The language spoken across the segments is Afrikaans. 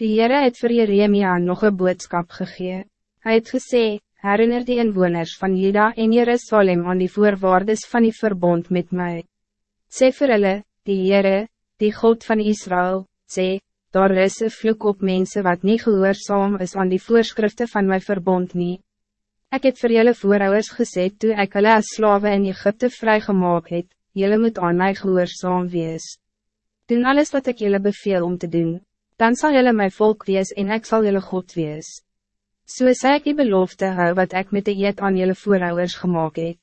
Die Heere het vir Jeremia nog een boodskap gegee. Hij het gesê, herinner die inwoners van Juda en Jerusalem aan die voorwaardes van die verbond met mij. Sê vir hulle, die Heere, die God van Israël, sê, daar is een vloek op mensen wat niet gehoorzaam is aan die voorschriften van mijn verbond niet. Ik heb voor jullie voorouders gezegd toen ik hulle as slaven in Egypte vrygemaak het, jullie moet aan mij gehoorzaam wees. Doen alles wat ik jullie beveel om te doen, dan zal jullie mijn volk wees en ik zal jullie God wees. So sê ek die belofte hou wat ik met de eet aan jullie voorouders gemaakt het.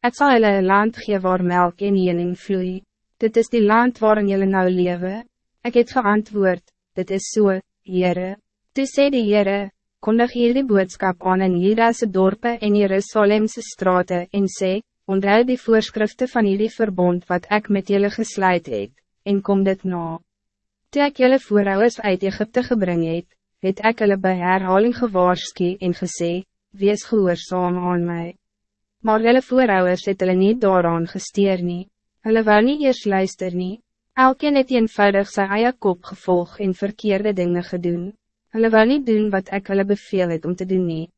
Ik zal jullie een land gee waar melk en jening vloei, dit is die land waarin jullie nou leven. Ik het geantwoord, dit is so, Heere. Toe sê die Heere, kondig hier die boodskap aan in Judase dorpe en Jerusalemse straten en sê, onthou die voorschriften van jullie verbond wat ik met jullie gesluit het, en kom dit na. Toe ek jullie voorouders uit Egypte gebring het, het ek hulle by herhaling gewaarski en gesê, wees gehoorzaam aan mij. Maar hulle voorouders het hulle nie daaraan gesteer nie, hulle wou nie eers luister nie, elkeen het eenvoudig sy eie kop gevolg en verkeerde dingen gedoen, hulle wou nie doen wat ek hulle beveel het om te doen nie.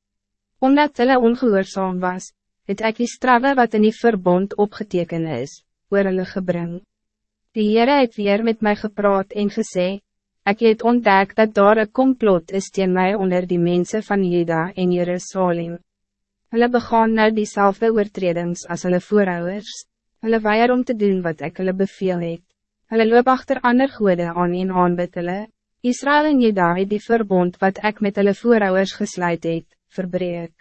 Omdat hulle ongehoorzaam was, het ek die straffe wat in die verbond opgeteken is, oor hulle gebring. Die Heere het weer met mij gepraat en gesê, Ik het ontdek dat daar een complot is tegen mij onder die mensen van Juda en Jerusalem. Hulle begaan nou diezelfde oortredings als hulle voorouders. Hulle weier om te doen wat ik hulle beveel het. Hulle loop achter ander goede aan en aanbid hulle. Israël en Juda het die verbond wat ik met hulle voorouders gesluit het, verbreek.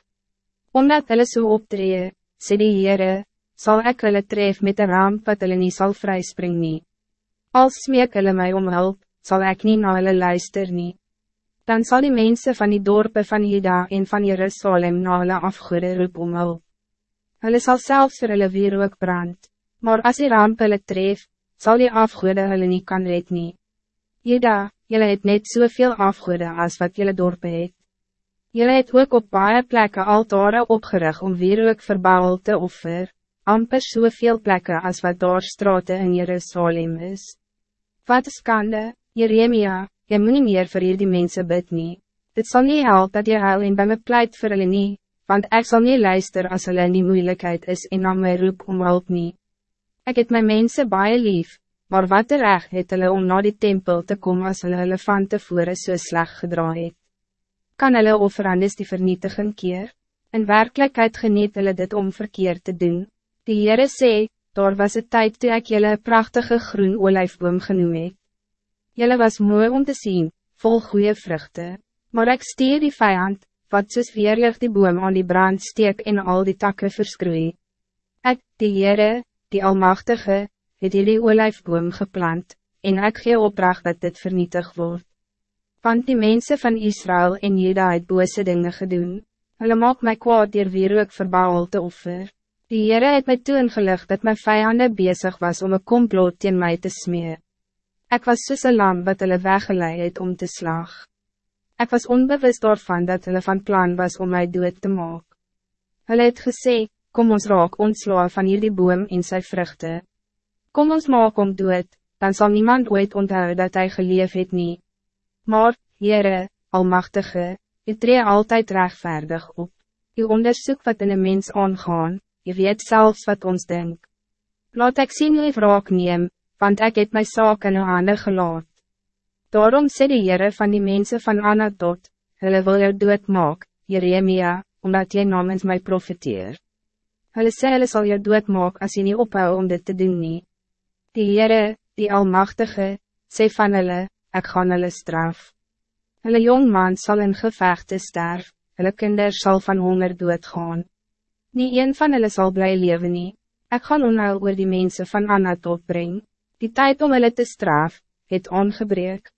Omdat hulle so optree, sê die Heere, zal ik hulle tref met een ramp wat hulle nie sal vryspring nie. Als smeek hulle my om hulp, zal ik niet naar hulle luister nie. Dan zal die mensen van die dorpen van Juda en van Jerusalem na hulle afgoede roep om hulp. Hulle sal selfs vir hulle weer ook brand, maar as die ramp hulle tref, sal die afgoede hulle nie kan red nie. Juda, julle het net soveel afgoede als wat julle dorpen het. Julle het ook op baie plekke altare opgerig om weer ook verbouwel te offer, amper soveel plekke als wat daar straten in Jerusalem is. Wat skande, Jeremia, jy moet nie meer vir hierdie mense bid nie. Dit zal niet helpen dat je huil en by my pleit vir hulle nie, want ik zal niet luister als hulle in die moeilijkheid is en na my roep om hulp nie. Ek het my mense baie lief, maar wat terecht het hulle om na die tempel te komen als hulle hulle van tevore so sleg gedra het. Kan hulle offerandes die vernietiging keer? In werkelijkheid geniet hulle dit om verkeerd te doen. Die Heere sê, daar was het tijd toe ek julle prachtige groen olijfboom genoem het. Julle was mooi om te zien, vol goede vruchten. Maar ik stier die vijand, wat soos weerlig die boom aan die brand steek en al die takken verskroei. Ik, die Heere, die Almachtige, het die olijfboom geplant, en ik gee opdracht dat dit vernietig wordt. Want die mensen van Israël en Juda het bose dingen gedoen, hulle maak my kwaad dier weer ook verbouwel te offer. Die Heere het my toengelig dat mijn vijanden bezig was om een complot in mij te smeren. Ik was soos een lam wat hulle weggeleid het om te slag. Ik was onbewust daarvan dat hulle van plan was om mij dood te maken. Hulle het gesê, kom ons raak ontslaan van hierdie boom en sy vruchten. Kom ons maak om dood, dan zal niemand ooit onthou dat hij geleef het nie. Maar, Heere, Almachtige, u tree altijd rechtvaardig op. U onderzoek wat in een mens aangaan, je weet zelfs wat ons denkt. Laat ik zien hoe wraak neem, want ik heb mijn zaak in uw handen gelaat. Daarom sê die Heere van die mensen van Anatot, hulle wil jou dood maak, Jeremia, omdat jy namens mij profiteer. Hulle sê hulle sal jou dood maak as jy nie ophou om dit te doen nie. Die Heere, die Almachtige, sê van hulle, ek gaan hulle straf. Hulle jong man sal in gevechte sterf, hulle kinders sal van honger doodgaan. Nie een van hulle sal bly leven nie, ek gaan onheil oor die mensen van Anatot brengen. Die tijd om hulle te straf, het ongebreek.